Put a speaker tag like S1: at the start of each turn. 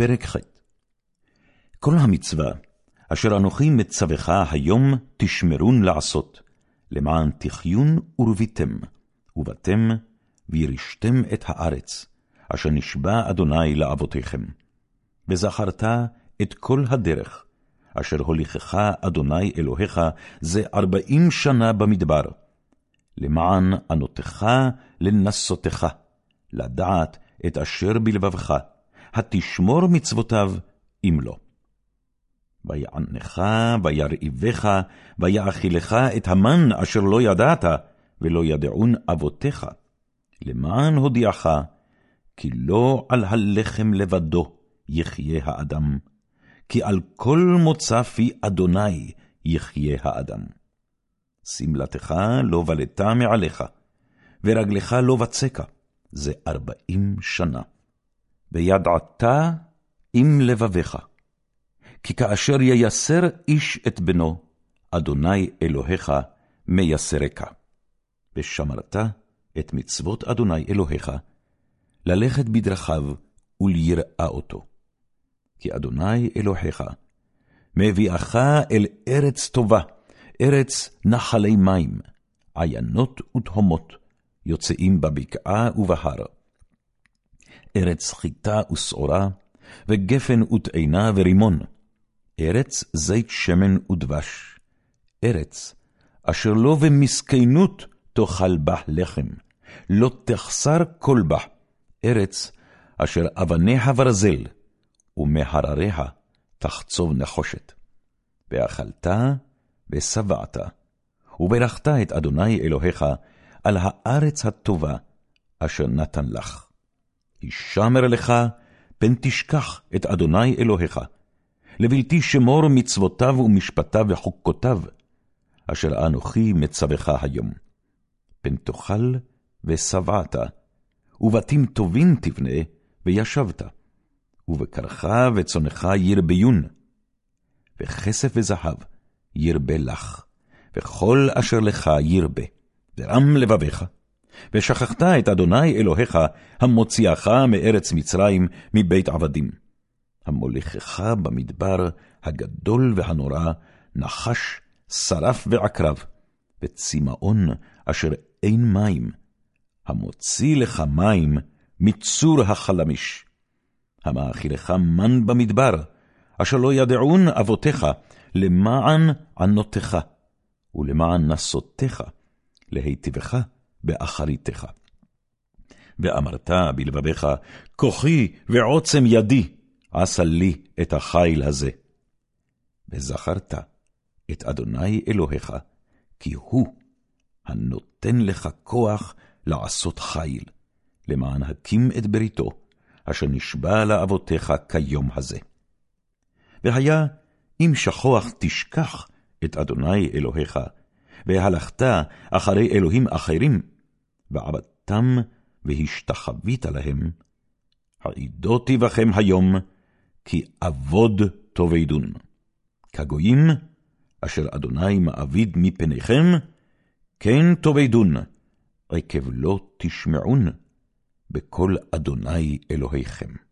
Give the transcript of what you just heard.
S1: פרק ח' כל המצווה אשר אנוכי מצווך היום תשמרון לעשות, למען תחיון ורביתם, ובתם וירשתם את הארץ, אשר נשבע אדוני לאבותיכם. וזכרת את כל הדרך, אשר הוליכך אדוני אלוהיך זה ארבעים שנה במדבר, למען ענותך לנסותך, לדעת את אשר בלבבך, התשמור מצוותיו, אם לא. ויענך, וירעיבך, ויאכילך את המן אשר לא ידעת, ולא ידעון אבותיך, למען הודיעך, כי לא על הלחם לבדו יחיה האדם, כי על כל מוצא פי אדוני יחיה האדם. שמלתך לא בלטה מעליך, ורגלך לא בצקה, זה ארבעים שנה. וידעת עם לבביך, כי כאשר ייסר איש את בנו, אדוני אלוהיך מייסרך. ושמרת את מצוות אדוני אלוהיך, ללכת בדרכיו וליראה אותו. כי אדוני אלוהיך מביאך אל ארץ טובה, ארץ נחלי מים, עיינות ותהומות, יוצאים בבקעה ובהר. ארץ חיטה ושעורה, וגפן וטעינה ורימון, ארץ זית שמן ודבש, ארץ אשר לא במסכנות תאכל בה לחם, לא תחסר כל בה, ארץ אשר אבניה ברזל, ומהרריה תחצוב נחושת. ואכלת ושבעת, וברכת את אדוני אלוהיך על הארץ הטובה אשר נתן לך. הישמר לך, פן תשכח את אדוני אלוהיך, לבלתי שמור מצוותיו ומשפטיו וחוקותיו, אשר אנוכי מצווך היום. פן תאכל ושבעת, ובתים טובים תבנה, וישבת, ובקרך וצונך ירביון, וכסף וזהב ירבה לך, וכל אשר לך ירבה, ורם לבביך. ושכחת את אדוני אלוהיך, המוציאך מארץ מצרים, מבית עבדים. המוליכך במדבר הגדול והנורא, נחש, שרף ועקרב, וצמאון אשר אין מים, המוציא לך מים מצור החלמיש. המאכילך מן במדבר, אשר לא ידעון אבותיך, למען ענותך, ולמען נסותיך, להיטיבך באחריתך. ואמרת בלבביך, כוחי ועוצם ידי, עשה לי את החיל הזה. וזכרת את אדוני אלוהיך, כי הוא הנותן לך כוח לעשות חיל, למען הקים את בריתו, אשר נשבע לאבותיך כיום הזה. והיה אם שכוח תשכח את אדוני אלוהיך, והלכת אחרי אלוהים אחרים, ועבדתם והשתחווית להם, העידותי בכם היום, כי אבוד תאבדון. כגויים, אשר אדוני מעביד מפניכם, כן תאבדון, עקב לא תשמעון, בקול אדוני אלוהיכם.